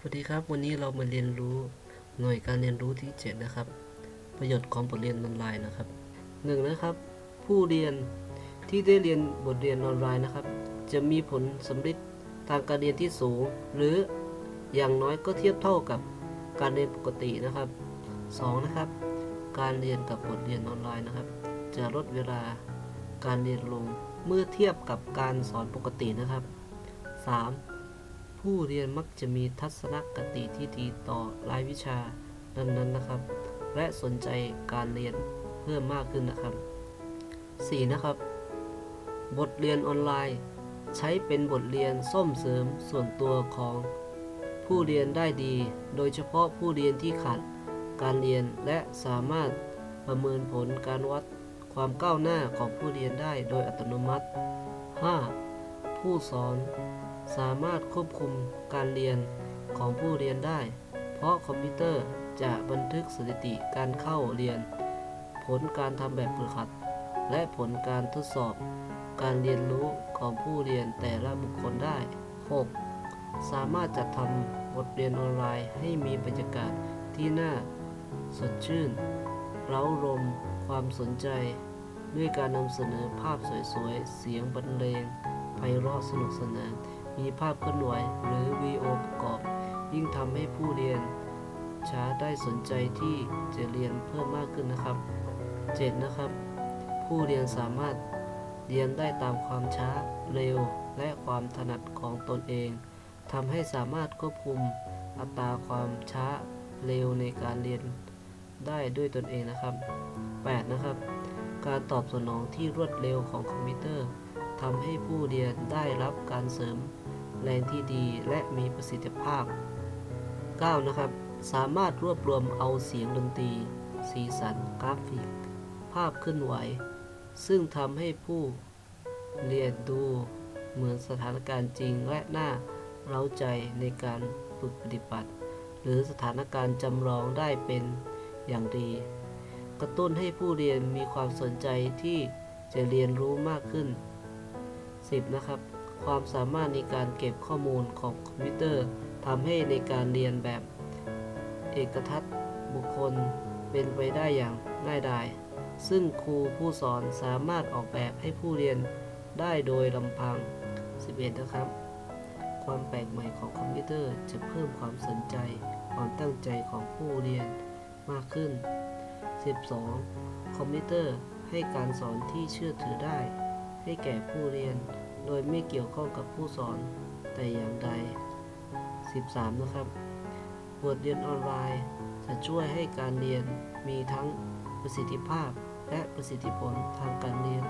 สวัสดีครับ วันนี้เรามาเรียนรู้หน่วยการเรียนรู้ที่ 7 นะครับ ประโยชน์ของบทเรียนออนไลน์นะครับหนึ่งนะครับ ผู้เรียนที่ได้เรียนบทเรียนออนไลน์นะครับ จะมีผลสำเร็จทางการเรียนที่สูง หรืออย่างน้อยก็เทียบเท่ากับการเรียนปกตินะครับสองนะครับ การเรียนกับบทเรียนออนไลน์นะครับ จะลดเวลาการเรียนลงเมื่อเทียบกับการสอนปกตินะครับ 3. ผู้เรียนมักจะมีทัศนคติที่ดีต่อรายวิชานั้นๆนะครับ และสนใจการเรียนเพิ่มมากขึ้นนะครับ 4. นะครับ บทเรียนออนไลน์ ใช้เป็นบทเรียนส้มเสริมส่วนตัวของผู้เรียนได้ดี โดยเฉพาะผู้เรียนที่ขาดการเรียนและสามารถประเมินผลการวัดความก้าวหน้าของผู้เรียนได้โดยอัตโนมัติ 5. ผู้สอน สามารถควบคุมการเรียนของผู้เรียนได้ เพราะคอมพิวเตอร์จะบันทึกสถิติการเข้าเรียน ผลการทำแบบฝึกหัด และผลการทดสอบ การเรียนรู้ของผู้เรียนแต่ละบุคคลได้ 6. สามารถจัดทำบทเรียนออนไลน์ให้มีบรรยากาศที่น่าสดชื่น เร้ารมความสนใจ ด้วยการนำเสนอภาพสวยๆ เสียงบรรเลงไพเราะสนุกสนาน มีภาพเคลื่อนไหวหรือวีโอประกอบ ยิ่งทำให้ผู้เรียนช้าได้สนใจที่จะเรียนเพิ่มมากขึ้นนะครับ 7. นะครับ ผู้เรียนสามารถเรียนได้ตามความช้าเร็วและความถนัดของตนเองทำให้สามารถควบคุมอัตราความช้าเร็วในการเรียนได้ด้วยตนเองนะครับ 8. นะครับ การตอบสนองที่รวดเร็วของคอมพิวเตอร์ทำให้ผู้เรียนได้รับการเสริม แรงที่ดีและมีประสิทธิภาพ 9. นะครับ สามารถรวบรวมเอาเสียงดนตรี สีสัน กราฟิก ภาพเคลื่อนไหว ซึ่งทำให้ผู้เรียนดูเหมือนสถานการณ์จริงและน่าเร้าใจในการฝึกปฏิบัติ หรือสถานการณ์จำลองได้เป็นอย่างดี กระตุ้นให้ผู้เรียนมีความสนใจที่จะเรียนรู้มากขึ้น 10. นะครับ ความสามารถในการเก็บข้อมูลของคอมพิวเตอร์ทำให้ในการเรียนแบบเอกทัศน์บุคคลเป็นไปได้อย่างง่ายดาย ซึ่งครูผู้สอนสามารถออกแบบให้ผู้เรียนได้โดยลำพัง 11 นะครับ ความแปลกใหม่ของคอมพิวเตอร์จะเพิ่มความสนใจ ความตั้งใจของผู้เรียนมากขึ้น 12. คอมพิวเตอร์ให้การสอนที่เชื่อถือได้ ให้แก่ผู้เรียน โดยไม่เกี่ยวข้องกับผู้สอนแต่อย่างใด 13 นะครับ บทเรียนออนไลน์ จะช่วยให้การเรียนมีทั้งประสิทธิภาพและประสิทธิผลทางการเรียน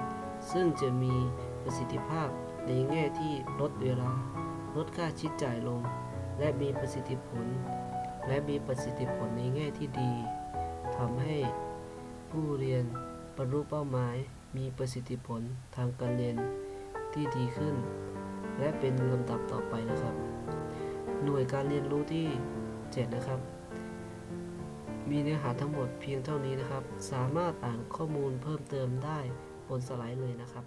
ซึ่งจะมีประสิทธิภาพในแง่ที่ลดเวลา ลดค่าใช้จ่ายลง และมีประสิทธิผล และมีประสิทธิผลในแง่ที่ดีทำให้ผู้เรียนบรรลุเป้าหมายมีประสิทธิผลทางการเรียน ที่ดีขึ้น และเป็นลำดับต่อไปนะครับ หน่วยการเรียนรู้ที่ 7 นะครับ มีเนื้อหาทั้งหมดเพียงเท่านี้นะครับ สามารถอ่านข้อมูลเพิ่มเติมได้บนสไลด์เลยนะครับ